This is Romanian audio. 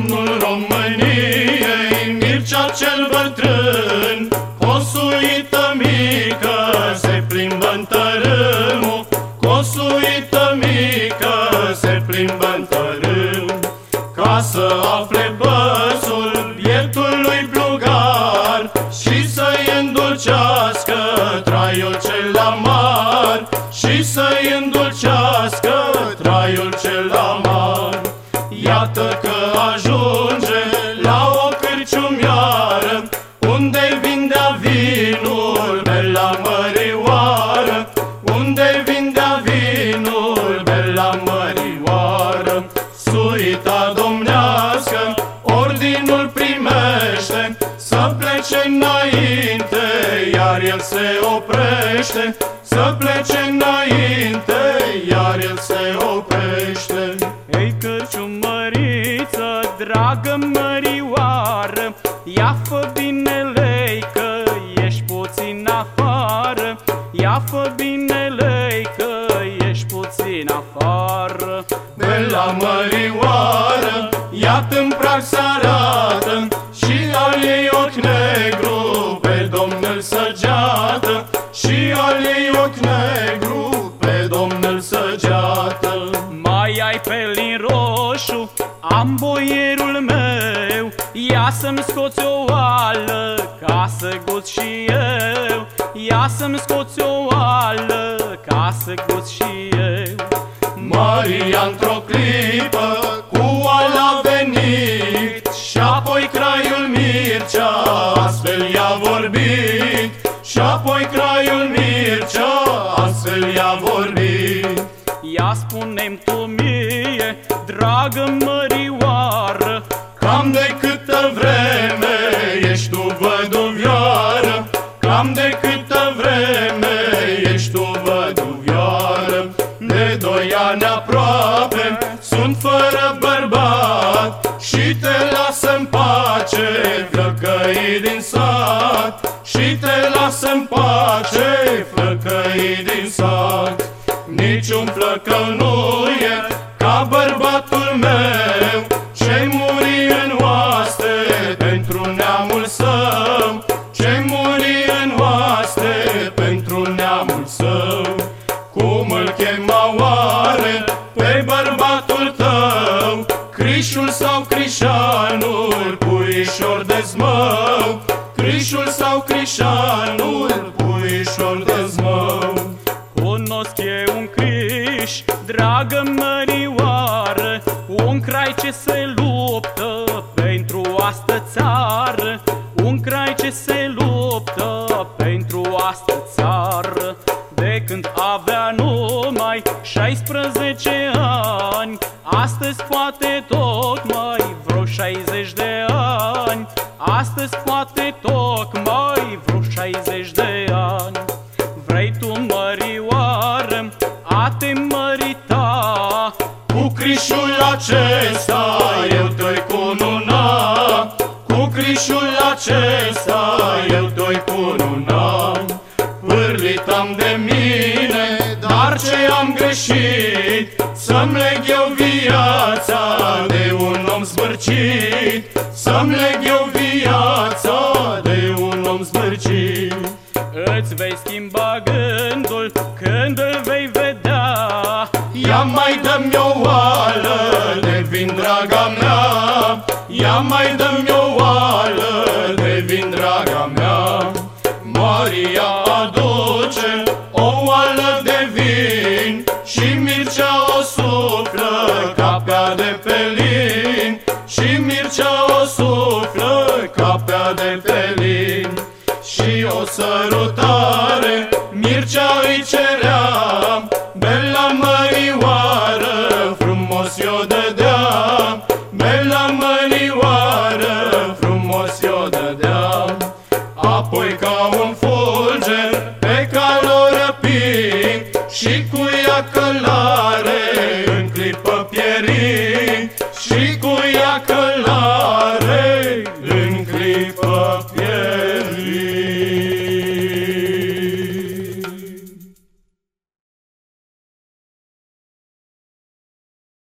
Domnul României, Mircea cel bătrân, o suită mică se plimbă în tărâmul, cu o suită mică se plimbă în tărâm, ca să afle băsul bietului plugar și să-i îndulcească traiul cel Iată că ajunge la o cârciumioară Unde vindea vinul pe la mărioară. Unde vindea vinul pe la mărioară Suita domnească ordinul primește Să plece înainte, iar el se oprește. Să plece înainte, iar el se oprește. Ei cărciumăriță, dragă mărioară Ia fă binele că ești puțin afară. Ia fă binele că ești puțin afară. Pe la mărioară, iată în prag să arată am boierul meu Ia să-mi scoți o oală ca să gust și eu. Ia să-mi scoți o oală ca să gust și eu. Maria într-o clipă cu ala venit Și apoi craiul Mircea astfel i-a vorbit. Și apoi craiul Mircea astfel i-a vorbit. Ia spune-mi tu mie, dragă mărioară Cam de câtă vreme ești tu văduvioară. Cam de câtă vreme ești tu văduvioară. De doi ani aproape sunt fără bărbat Și te lasă în pace flăcăii din sat. Și te lasă în pace flăcăii din sat. Niciun flăcău nu e ca bărbatul meu Ce muri în oaste pentru neamul său? Ce muri în oaste pentru neamul său? Cum îl chema oare pe bărbatul tău? Crișul sau crișanul, puișor de zmău? Crișul sau crișanul, puișor de zmău? Cunosc eu un criș, dragă mărioară Un crai ce se luptă pentru astă țară. Un crai ce se luptă pentru astă țară. De când avea numai 16 ani Astăzi poate tocmai vreo 60 de ani. Astăzi poate tocmai acesta eu te-oi cununa Cu crișul acesta eu te-oi cununa Pârlit am de mine, dar ce am greșit? Să-mi leg eu viața de un om zbârcit. Să-mi leg eu viața de un om zbârcit. Îți vei schimba gândul când îl vei vedea. Ia mai dă-mi o oală de vin, draga mea Ia mai dă-mi o oală de vin, draga mea. Maria aduce o oală de vin Și Mircea o suflă capea de pelin. Și Mircea o suflă capea de pelin. Și o sărutare Mircea îi cerea un